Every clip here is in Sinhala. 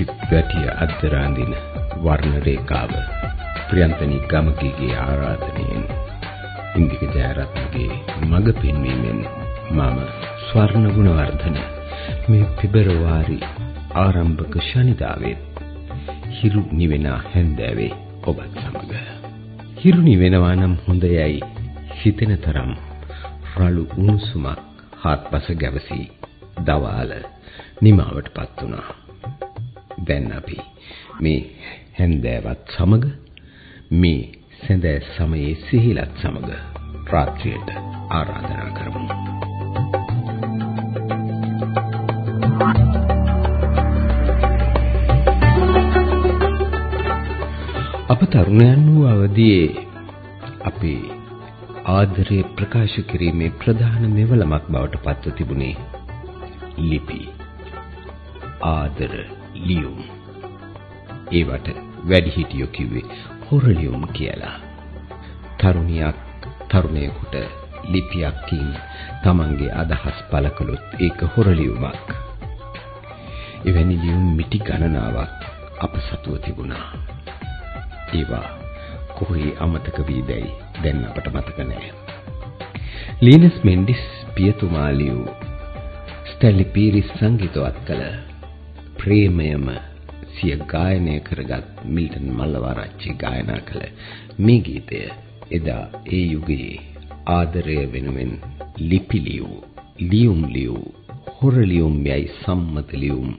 සිත් වැටිය අද්දර අඳින වර්ණ රේඛාව ප්‍රියන්තනී ගමකීගේ ආරාධනයෙන් ඉන්දික ජයරත්නගේ මඟ පෙන්වීමෙන් මම ස්වර්ණ ගුණවර්ධන මේ පෙබරවාරි ආරම්භක ශනිදාවේ හිරු නිවෙන හැන්දෑවේ ඔබත් සමග හිරු නිවෙනවා නම් හොඳයයි හිතෙන තරම් රළු උණුසුමක් හත්පස ගැවසී දවාල නිමාවටපත් වුණා. දැන් අපි මේ හැන්දෑවත් සමග මේ සඳෑ සමයේ සිහිලත් සමග රාත්‍රියට ආරාධනා කරමු. අප තරුණයන් වූ අවදියේ අපේ ආදරය ප්‍රකාශ කිරීමේ ප්‍රධාන මෙවලමක් බවට පත්ව තිබුණේ ලිපි ආදර ලියුම් ඒවට වැඩිහිටියෝ කිව්වේ හොරලියුම් කියලා. තරුණියක් තරුණයෙකුට ලිපියක් කින් තමන්ගේ අදහස් පළ කළොත් ඒක හොරලියුමක්. එවැනි ලියුම් මිටි ගණනාවක් අප සතුව තිබුණා. ඒවා කොහේ අමතක වීදැයි දැන් අපට මතක නැහැ. ලීනස් මෙන්ඩිස් පියතුමා ලියූ ස්ටැලි පීරිස් සංගීතවත් කළ ප්‍රේමයම සිය ගායනය කරගත් මිල්ටන් මල්ලවආරච්චි ගායනා කළ මේ ගීතය එදා ඒ යුගයේ ආදරය වෙනුවෙන් ලිපි ලියූ ලියුම් ලියූ හොර ලියුම් යයි සම්මත ලියුම්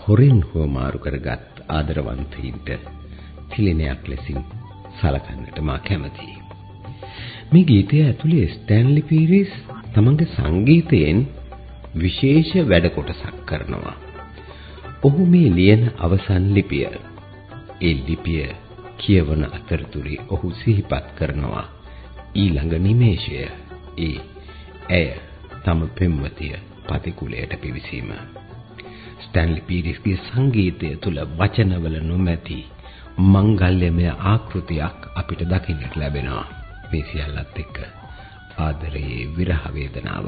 හොරෙන් හුවමාරු කරගත් ආදරවන්තයින්ට තිලිනයක් ලෙසින් සලකන්නට මා කැමතියි. මේ ගීතය ඇතුලේ ස්ටැන්ලි පීරිස් තමන්ගේ සංගීතයෙන් විශේෂ වැඩ කොටසක් කරනවා. ඔහු මේ ලියන අවසන් ලිපිය. ඒ ලිපිය කියවන අතරතුරේ ඔහු සිහිපත් කරනවා. ඊළඟ නිමේෂය ඒ ඇය තම පෙම්වතිය පතිකුලයට පිවිසීම. ස්ටැන්ලි පීරිස්ගේ සංගීතය තුල වචනවල නොමැති මංගල්‍යමය ආකෘතියක් අපිට දකින්නට ලැබෙනවා. මේ සියල්ලත් එක්ක ආදරයේ විරහ වේදනාව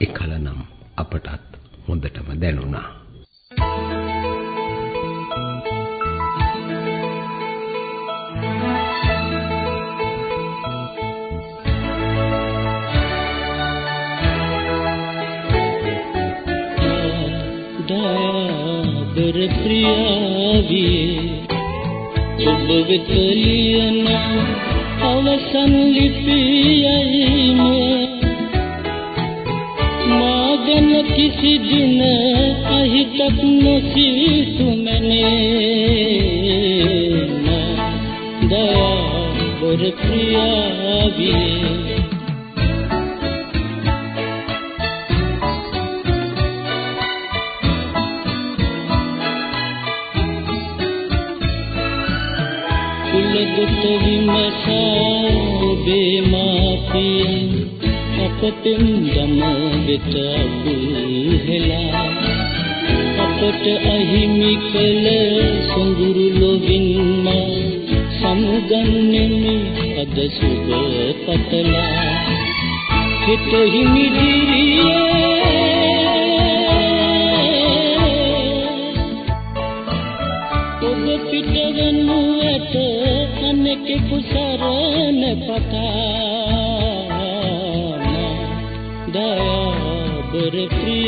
එකලනම් අපටත් හොඳටම දැනුණා. දාබර ප්‍රියාවියේ ඔබ වෙත ලියන අවසන් ලිපියයිම මාගන කිසි දින අහිතක් නොසිතු මැනේ දයාබර ප්‍රියාවියේ ඔබේ මාපියන් අපතෙන් දම වෙත අබුහෙලා අපට අහිමි කළ සොඳුරු ලොවින් මා සමුගන්නෙමි අද සුබ පතලා. හිත හිමි දිරියේ ඔබ පිටවනු ඇත අනෙකෙකු සරණ පතාන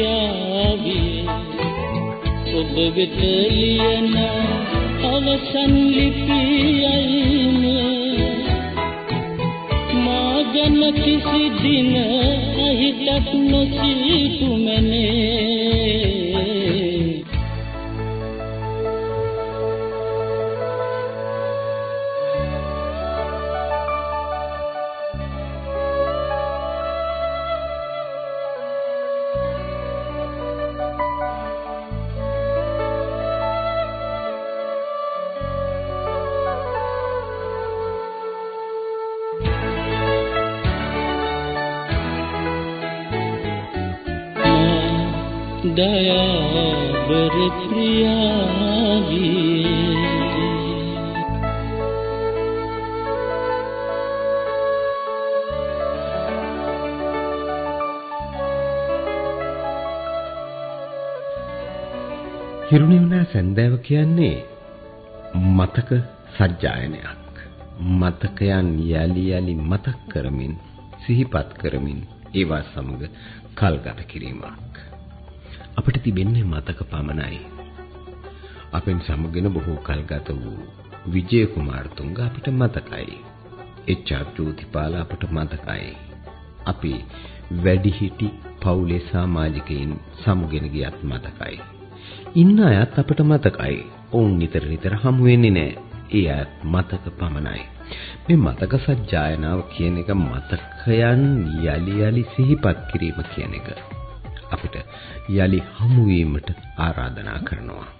ප්‍රියාවිය ඔබ වෙත ලියන අවසන් ලිපියයිම මාගන කිසි දින අහිතක් නොසිතු හිරුණිවුණා සැන්දෑව කියන්නේ මතක සජ්ජායනයක්. මතකයන් යලි යලි මතක් කරමින් සිහිපත් කරමින් ඒවා සමග කල්ගත කිරීමක්. අපිට තිබෙන්නේ මතක පමණයි. අපෙන් සමගින බොහෝ කල්ගත වූ විජය කුමාරතුංග අපිට මතකයි. එච්.ආර්. ජෝතිපාල අපට මතකයි. අපි වැඩිහිටි පවුලේ සමාජිකයින් සමුගෙන ගියත් මතකයි. ඉන්න අයත් අපට මතකයි. ඔවුන් නිතර නිතර හමු වෙන්නේ නැහැ. ඒ අයත් මතක පමණයි. මේ මතක සජ්ජායනාව කියන එක මතකයන් යලි යලි සිහිපත් කිරීම කියන එක අපිට යලි හමු වීමට ආරාධනා කරනවා.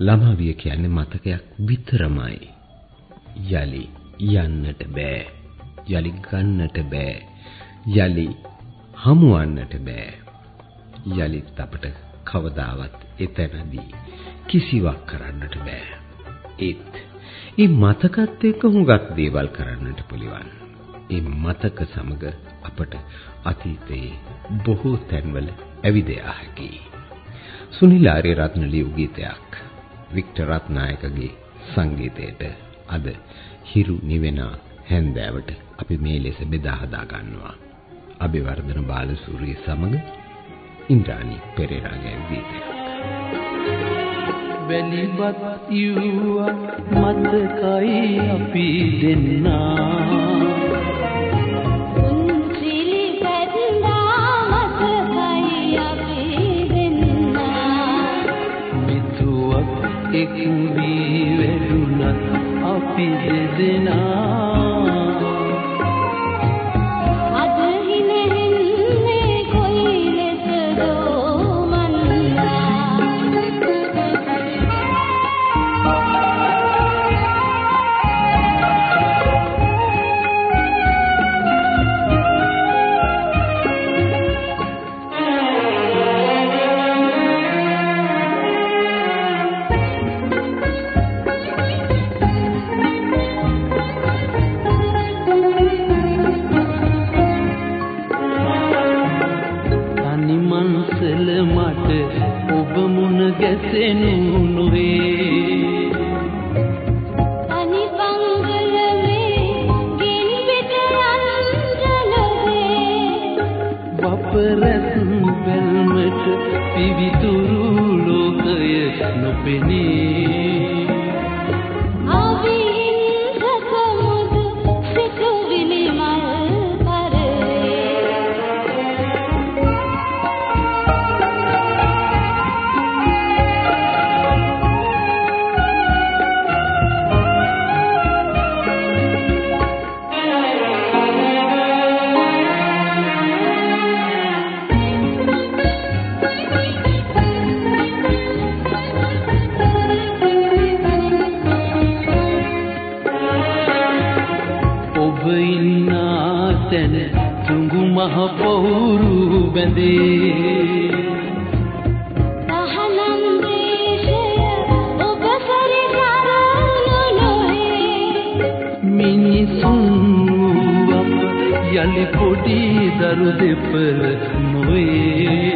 ළමාවිය කියන්නේ මතකයක් විතරමයි. යලි යන්නට බෑ. යලි ගන්නට බෑ. යලි හමුවන්නට බෑ. යලිත් අපට කවදාවත් එතනදී කිසිවක් කරන්නට බෑ. ඒත් මේ මතකත් එක්ක හුඟක් දේවල් කරන්නට පුළුවන්. මේ මතක සමග අපට අතීතයේ බොහෝ තැන්වල ඇවිද යා හැකියි. සුනිල් ආරියරත්න ලියු ගීතයක් වික්ටර් රත්නායකගේ සංගීතයට අද හිරු නිවෙන හැන්දෑවට අපි මේ ලෙස බෙදා හදා ගන්නවා. අබිවර්ධන බාලසූරිය සමග ඉන්ද්‍රාණි පෙරේරා ගැන ගීතයක්. වැලිබත් යුවා මතකයි අපි දෙන්නා එක් වී වැඩුණත් අපි දෙදෙනා පිවිතුරු ලෝකය නොපෙනී හුඟු මහ පවුරු බැඳේ. තහනම් දේශය ඔබ මිනිසුන් යලි පොඩි දරු දෙපළ නොවේ.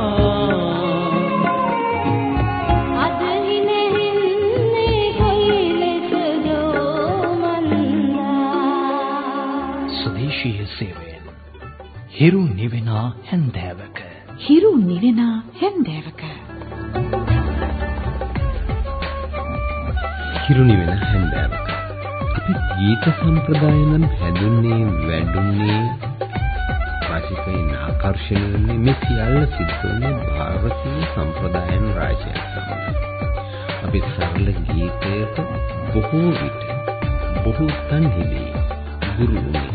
නිවෙන හැන්දෑවක. හිරු නිවෙන හැන්දෑවක. හිරු නිවෙන හැන්දෑවක. අපි ගීත සම්ප්‍රදාය නම් හැදුන්නේ වැඩුන්නේ වාසිකයින් ආකර්ෂණය වෙන්නේ මේ සියල්ල සිද්ධ වෙන්නේ ಭಾರತೀಯ සම්ප්‍රදායන් රාජ්‍යයක් සමග. අපි සරල ගීතයක බොහෝ විට බොහෝ තන්හිදී ගුරු වුණේ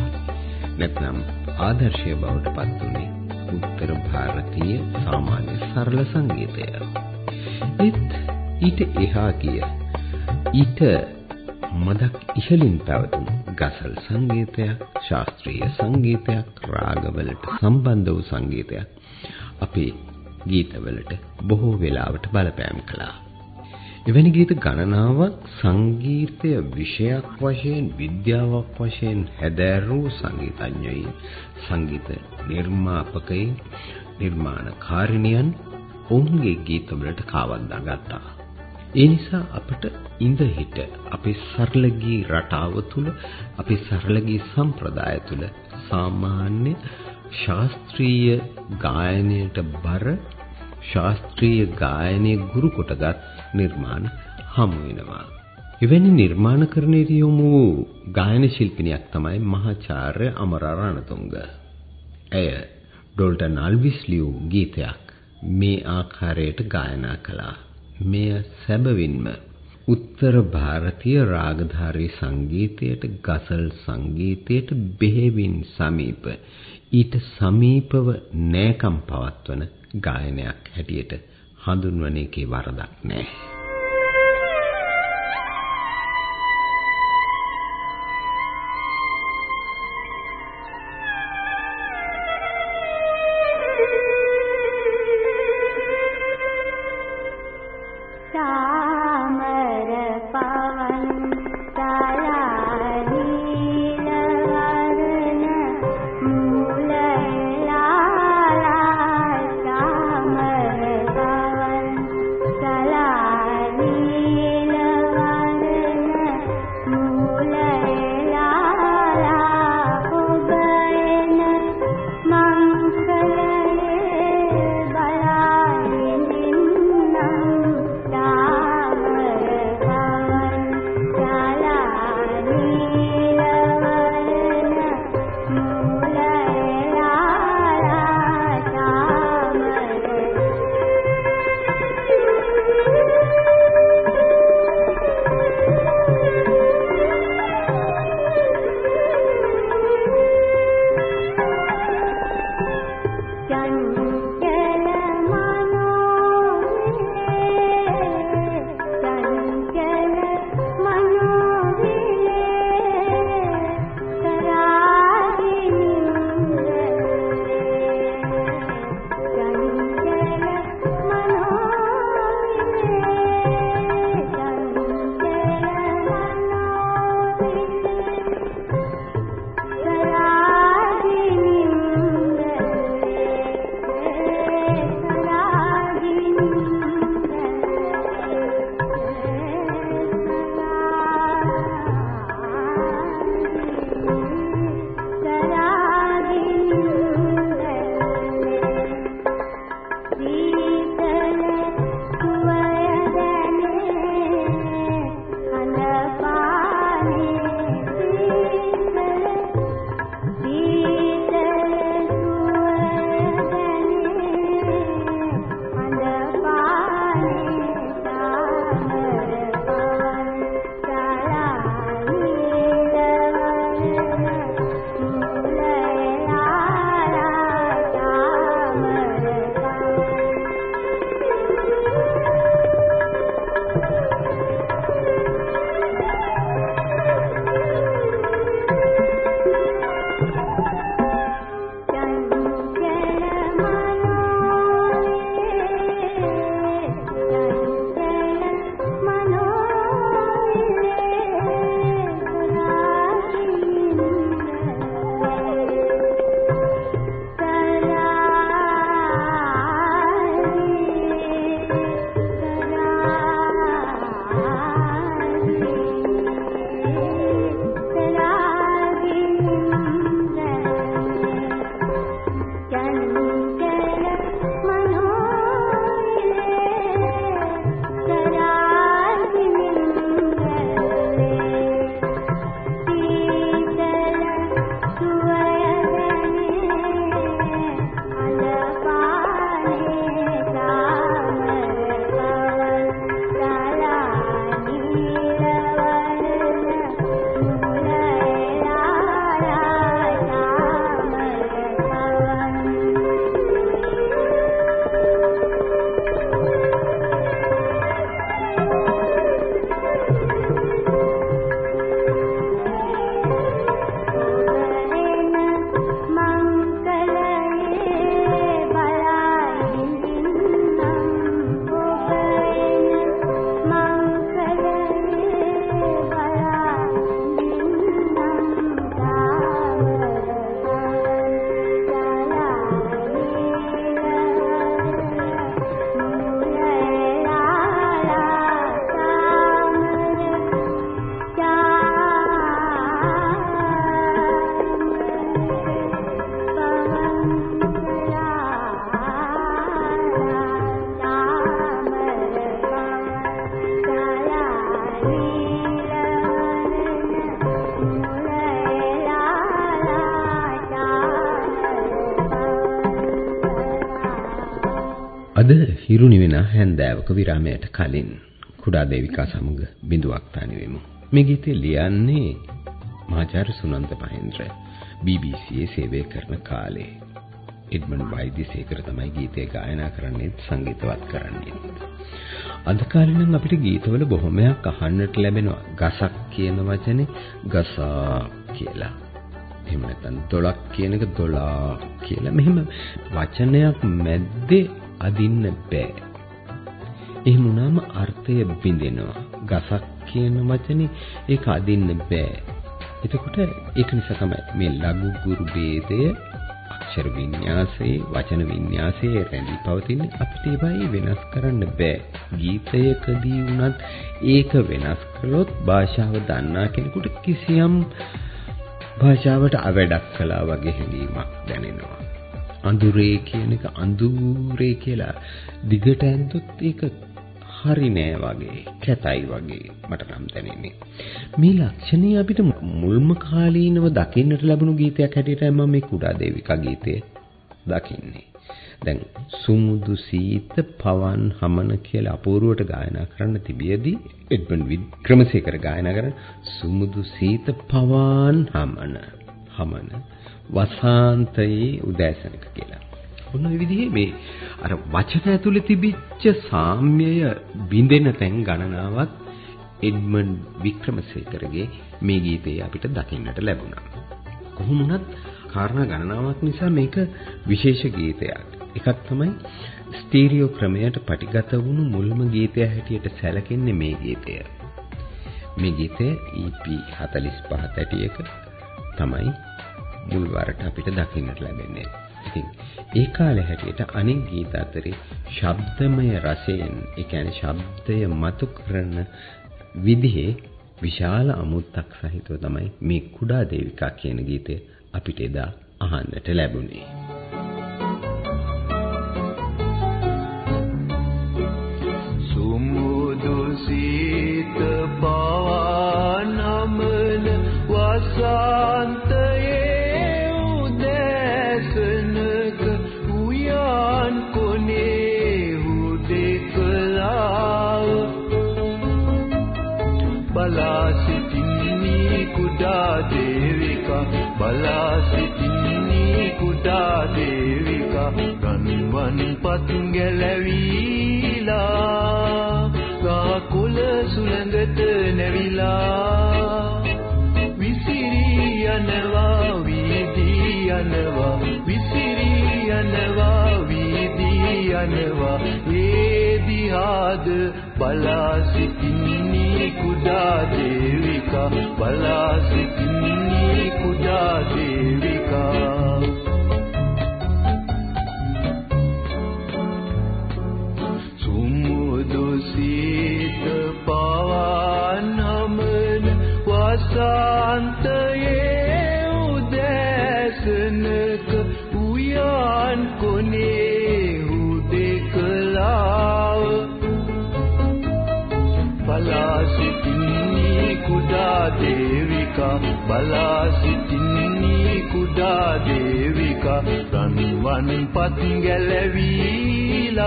නැත්නම් ආදර්ශය බවට පත් වුණේ උත්තර ಭಾರತೀಯ සාමාන්‍ය සරල සංගීතය. ඒත් ඊට එහා ගිය ඊට මදක් ඉහළින් පැවතුණු ගසල් සංගීතයක්, ශාස්ත්‍රීය සංගීතයක්, රාගවලට සම්බන්ධ වූ සංගීතයක් අපේ ගීතවලට බොහෝ වෙලාවට බලපෑම් කළා. එවැනි ගීත ගණනාවක් සංගීතය විෂයක් වශයෙන් විද්‍යාවක් වශයෙන් හැදෑරූ සංගීතඥයින් සංගීත නිර්මාපකයින් නිර්මාණකාරිනියන් ඔවුන්ගේ ගීතවලට කාවද්දා ගත්තා. ඒ නිසා අපට ඉඳ හිට අපේ සරල ගී රටාව තුල අපේ සරල ගී සම්ප්‍රදාය තුල සාමාන්‍ය ශාස්ත්‍රීය ගායනයට බර ශාස්ත්‍රීය ගායනයේ ගුරු කොටගත් නිර්මාණ හමු වෙනවා. එවැනි නිර්මාණකරණයට යොමු වූ ගායන ශිල්පිනියක් තමයි මහාචාර්ය අමරා රණතුංග. ඇය ඩෝල්ටන් අල්විස් ලියූ ගීතයක් මේ ආකාරයට ගායනා කළා. මෙය සැබවින්ම උත්තර ಭಾರತೀಯ රාගධාරී සංගීතයට ගසල් සංගීතයට බෙහෙවින් සමීප ඊට සමීපව නෑකම් පවත්වන ගායනයක් හැටියට හඳුන්වන එකේ වරදක් නැහැ. අද හිරු නිවෙන හැන්දෑවක විරාමයට කලින් කුඩා දේවිකා සමග බිඳුවක් තනිවෙමු. මේ ගීතය ලියන්නේ මහාචාර්ය සුනන්ද මහේන්ද්‍ර BBC සේවය කරන කාලේ. එඩ්මන්ඩ් වෛද්‍යසේකර තමයි ගීතය ගායනා කරන්නේ සංගීතවත් කරන්නේ. අද කාලේ නම් අපිට ගීතවල බොහොමයක් අහන්නට ලැබෙනවා. ගසක් කියන වචනේ ගසා කියලා. එහෙම නැත්නම් දොලක් කියන එක දොලා කියලා. මෙහෙම වචනයක් මැද්දේ අදින්න බෑ. එහෙම වුණාම අර්ථය බිඳෙනවා. ගසක් කියන වචනේ ඒක අදින්න බෑ. එතකොට ඒක නිසා තමයි මේ ලඝු ගුරු ભેදය අක්ෂර වින්‍යාසයේ වචන වින්‍යාසයේ රැඳී පවතින අපිට ඒවයි වෙනස් කරන්න බෑ. ගීතයකදී වුණත් ඒක වෙනස් කළොත් භාෂාව දන්නා කෙනෙකුට කිසියම් භාෂාවට අවඩක් කළා වගේ හැඟීමක් දැනෙනවා. අඳුරේ කියන එක අඳුරේ කියලා දිගට ඇන්දොත් ඒක හරි නෑ වගේ කැතයි වගේ මට නම් දැනෙන්නේ. මේ ලක්ෂණය අපිට මුල්ම කාලීනව දකින්නට ලැබුණු ගීතයක් හැටියට මම මේ කුඩා දේවිකා ගීතය දකින්නේ. දැන් සුමුදු සීත පවන් හමන කියලා අපූර්වට ගායනා කරන්න තිබියදී එඩ්මන්ඩ් වික්‍රමසේකර ගායනා කරන සුමුදු සීත පවන් හමන හමන වසාන්තයේ උදෑසනක කියලා. ඔන්න ඔය විදිහේ මේ අර වචන ඇතුලේ තිබිච්ච සාම්‍යය බිඳෙන තැන් ගණනාවක් එඩ්මන්ඩ් වික්‍රමසේකරගේ මේ ගීතයේ අපිට දකින්නට ලැබුණා. කොහොම වුණත් කාරණා ගණනාවක් නිසා මේක විශේෂ ගීතයක්. එකක් තමයි ස්ටීරියෝ ක්‍රමයට පටිගත වුණු මුල්ම ගීතය හැටියට සැලකෙන්නේ මේ ගීතය. මේ ගීතය EP 45 තැටියක තමයි මුල් වරට අපිට දකින්නට ලැබෙන්නේ. ඉතින් ඒ කාලේ හැටියට අනෙක් ගීත අතරේ ශබ්දමය රසයෙන් ඒ කියන්නේ ශබ්දය මතු කරන විදිහේ විශාල අමුත්තක් සහිතව තමයි මේ කුඩා දේවිකා කියන ගීතය අපිට එදා අහන්නට ලැබුණේ. ගැලවිලා ගා කුල සුළඟට නැවිලා විසිරී යනවා වීදී යනවා විසිරී යනවා වීදී යනවා. ඒ දිහාද බලා සිටින්නේ කුඩා දේවිකා බලා සිටින්නේ කුඩා දේවිකා දේවිකා බලා සිටින්නේ කුඩා දේවිකා රන්වන් පත් ගැලවිලා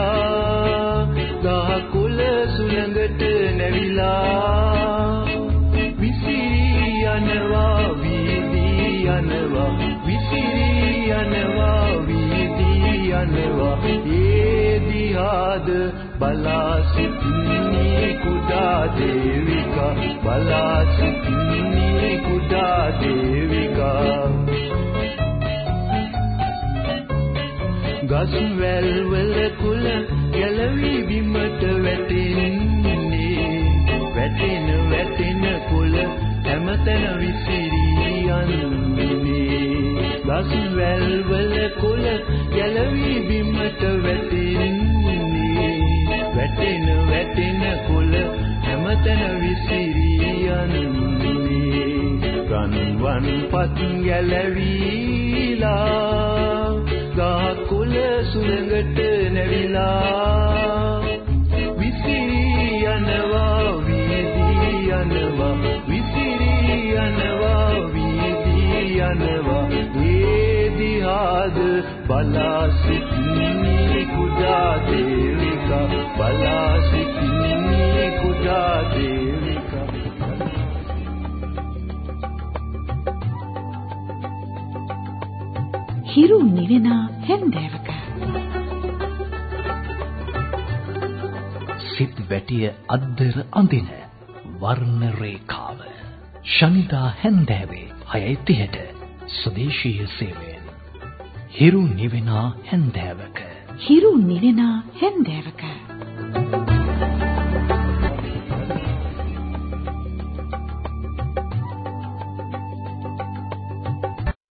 ගහ කුල සුළඟට නැවිලා. විසිරී යනවා වීදී යනවා විසිරී යනවා වීදී යනවා. ඒ දිහාද බලා සිටින්නේ කුඩා දේවිකා. බලා සිටින්නේ කුඩා දේවිකා. ගස් වැල් වල කුල ගැලවි බිමට වැටෙන්නේ. වැටෙන වැටෙන කුල හැමතැන විසිරී යන්නේ. ගස් වැල් වල කුල ගැලවි බිමට වැටෙන්නේ. කුල හැමතැන විසිරී යන්නේ රන්වන් පත් ගැලවිලා ගහ කුල සුළඟට නැවිලා. විසිරී යනවා වීදී යනවා. විසිරී යනවා වීදී යනවා. ඒ දිහා කුඩාද බලා සිටින්නේ හිරු නිවෙන හැන්දෑවක. සිත් වැටිය අද්දර අඳින වර්ණ රේඛාව. ශනිදා හැන්දෑවේ 6:30ට ස්වදේශීය සේවයෙන්. හිරු නිවෙන හැන්දෑවක. හිරු නිවෙන හැන්දෑවක